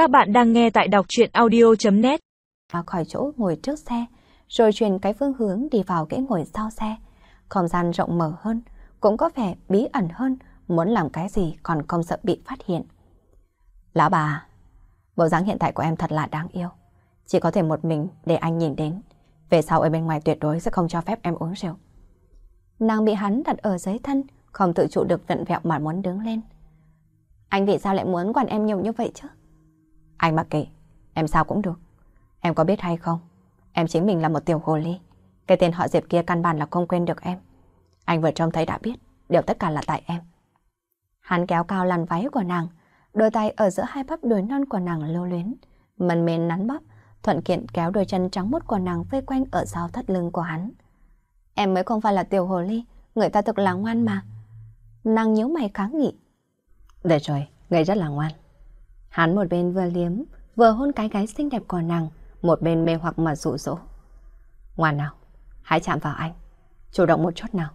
Các bạn đang nghe tại đọc chuyện audio.net Khỏi chỗ ngồi trước xe, rồi chuyển cái phương hướng đi vào ghế ngồi sau xe. Không gian rộng mở hơn, cũng có vẻ bí ẩn hơn, muốn làm cái gì còn không sợ bị phát hiện. Lão bà, bộ dáng hiện tại của em thật là đáng yêu. Chỉ có thể một mình để anh nhìn đến. Về sau ở bên ngoài tuyệt đối sẽ không cho phép em uống rượu. Nàng bị hắn đặt ở dưới thân, không tự chủ được vặn vẹo mà muốn đứng lên. Anh vì sao lại muốn quản em nhiều như vậy chứ? Anh mặc kệ, em sao cũng được. Em có biết hay không? Em chính mình là một tiểu hồ ly. Cái tên họ Diệp kia căn bản là không quên được em. Anh vừa trông thấy đã biết, đều tất cả là tại em. Hắn kéo cao làn váy của nàng, đôi tay ở giữa hai bắp đùi non của nàng lưu luyến, mần mền nắn bắp, thuận kiện kéo đôi chân trắng mốt của nàng vây quanh ở sau thắt lưng của hắn. Em mới không phải là tiểu hồ ly, người ta thực là ngoan mà. Nàng nhíu mày kháng nghị. Để rồi, người rất là ngoan. Hắn một bên vừa liếm, vừa hôn cái gái xinh đẹp của nàng, một bên mê hoặc mà dụ dỗ. Ngoan nào, hãy chạm vào anh, chủ động một chút nào.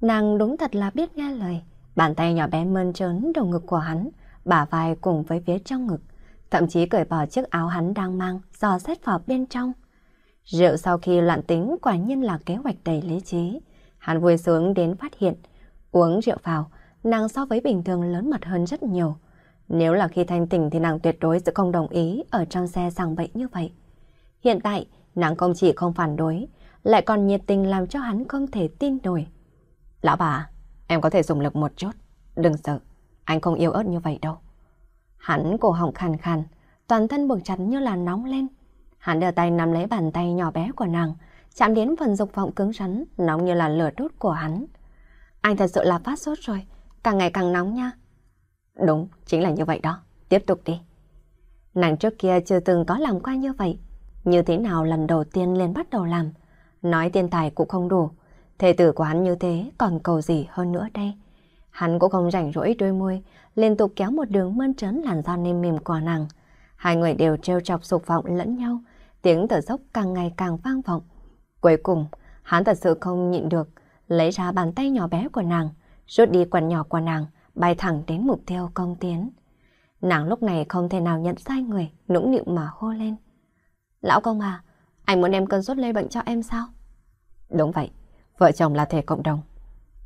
Nàng đúng thật là biết nghe lời, bàn tay nhỏ bé mơn trớn đầu ngực của hắn, bả vai cùng với phía trong ngực, thậm chí cởi bỏ chiếc áo hắn đang mang, dò xét vào bên trong. Rượu sau khi loạn tính quả nhiên là kế hoạch đầy lý trí. Hắn vui sướng đến phát hiện, uống rượu vào, nàng so với bình thường lớn mặt hơn rất nhiều. Nếu là khi thanh tỉnh thì nàng tuyệt đối sẽ không đồng ý ở trong xe sang bậy như vậy. Hiện tại, nàng không chỉ không phản đối, lại còn nhiệt tình làm cho hắn không thể tin nổi. Lão bà, em có thể dùng lực một chút. Đừng sợ, anh không yêu ớt như vậy đâu. Hắn cổ họng khàn khàn, toàn thân bực chặt như là nóng lên. Hắn đưa tay nắm lấy bàn tay nhỏ bé của nàng, chạm đến phần dục vọng cứng rắn, nóng như là lửa đốt của hắn. Anh thật sự là phát sốt rồi, càng ngày càng nóng nha. Đúng, chính là như vậy đó. Tiếp tục đi. Nàng trước kia chưa từng có làm qua như vậy. Như thế nào lần đầu tiên lên bắt đầu làm. Nói tiền tài cũng không đủ. Thề tử của hắn như thế còn cầu gì hơn nữa đây. Hắn cũng không rảnh rỗi đôi môi, liên tục kéo một đường mơn trớn làn da nêm mềm của nàng. Hai người đều trêu chọc sục vọng lẫn nhau, tiếng thở dốc càng ngày càng vang vọng. Cuối cùng, hắn thật sự không nhịn được, lấy ra bàn tay nhỏ bé của nàng, rút đi quần nhỏ của nàng, bay thẳng đến mục tiêu công tiến. Nàng lúc này không thể nào nhận sai người, nũng nịu mà hô lên. Lão công à, anh muốn em cơn sốt lây bệnh cho em sao? Đúng vậy, vợ chồng là thể cộng đồng.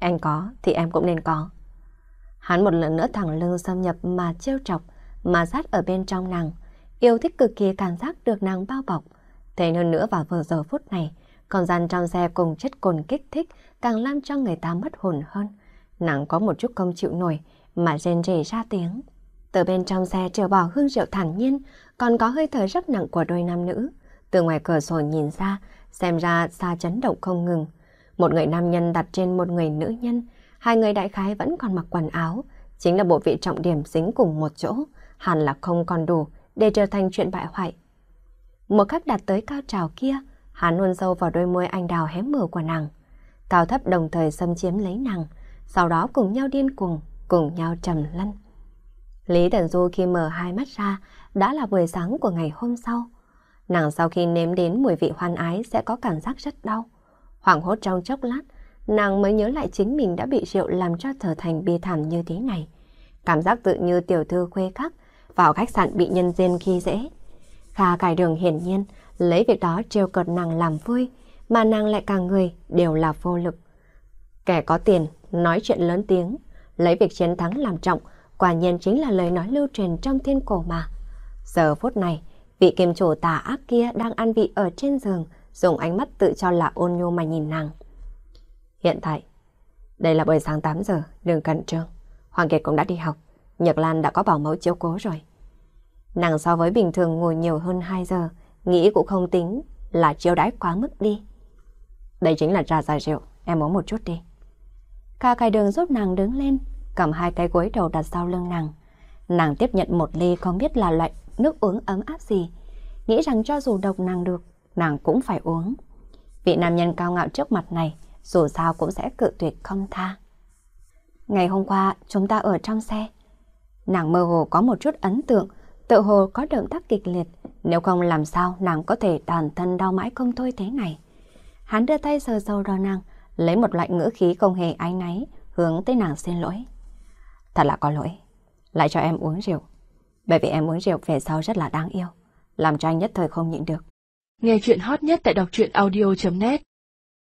Anh có thì em cũng nên có. Hắn một lần nữa thẳng lưng xâm nhập mà trêu chọc, mà sát ở bên trong nàng, yêu thích cực kỳ cảm giác được nàng bao bọc. Thế hơn nữa vào vừa giờ phút này, không gian trong xe cùng chất cồn kích thích càng làm cho người ta mất hồn hơn nàng có một chút không chịu nổi mà rên rỉ ra tiếng. Từ bên trong xe trở bỏ hương rượu thản nhiên, còn có hơi thở rất nặng của đôi nam nữ. Từ ngoài cửa sổ nhìn ra, xem ra xa chấn động không ngừng. Một người nam nhân đặt trên một người nữ nhân, hai người đại khái vẫn còn mặc quần áo, chính là bộ vị trọng điểm dính cùng một chỗ, hẳn là không còn đủ để trở thành chuyện bại hoại. Một khắc đạt tới cao trào kia, hắn luôn sâu vào đôi môi anh đào hé mở của nàng. Cao thấp đồng thời xâm chiếm lấy nàng, sau đó cùng nhau điên cuồng, cùng nhau trầm lăn. Lý Tần Du khi mở hai mắt ra đã là buổi sáng của ngày hôm sau. Nàng sau khi nếm đến mùi vị hoan ái sẽ có cảm giác rất đau. Hoảng hốt trong chốc lát, nàng mới nhớ lại chính mình đã bị rượu làm cho trở thành bi thảm như thế này. Cảm giác tự như tiểu thư khuê khắc vào khách sạn bị nhân viên khi dễ. Kha cải đường hiển nhiên lấy việc đó trêu cợt nàng làm vui, mà nàng lại càng người đều là vô lực. Kẻ có tiền nói chuyện lớn tiếng, lấy việc chiến thắng làm trọng, quả nhiên chính là lời nói lưu truyền trong thiên cổ mà. Giờ phút này, vị kiềm chủ tà ác kia đang ăn vị ở trên giường, dùng ánh mắt tự cho là ôn nhu mà nhìn nàng. Hiện tại, đây là buổi sáng 8 giờ, đừng cẩn trương. Hoàng Kiệt cũng đã đi học, Nhật Lan đã có bảo mẫu chiếu cố rồi. Nàng so với bình thường ngồi nhiều hơn 2 giờ, nghĩ cũng không tính là chiếu đãi quá mức đi. Đây chính là trà giải rượu, em uống một chút đi. Kha cài đường giúp nàng đứng lên, cầm hai cái gối đầu đặt sau lưng nàng. Nàng tiếp nhận một ly không biết là loại nước uống ấm áp gì. Nghĩ rằng cho dù độc nàng được, nàng cũng phải uống. Vị nam nhân cao ngạo trước mặt này, dù sao cũng sẽ cự tuyệt không tha. Ngày hôm qua, chúng ta ở trong xe. Nàng mơ hồ có một chút ấn tượng, tự hồ có động tác kịch liệt. Nếu không làm sao nàng có thể toàn thân đau mãi không thôi thế này. Hắn đưa tay sờ sâu đầu nàng, lấy một loại ngữ khí không hề áy náy, hướng tới nàng xin lỗi. Thật là có lỗi, lại cho em uống rượu. Bởi vì em uống rượu về sau rất là đáng yêu, làm cho anh nhất thời không nhịn được. Nghe chuyện hot nhất tại đọc truyện audio.net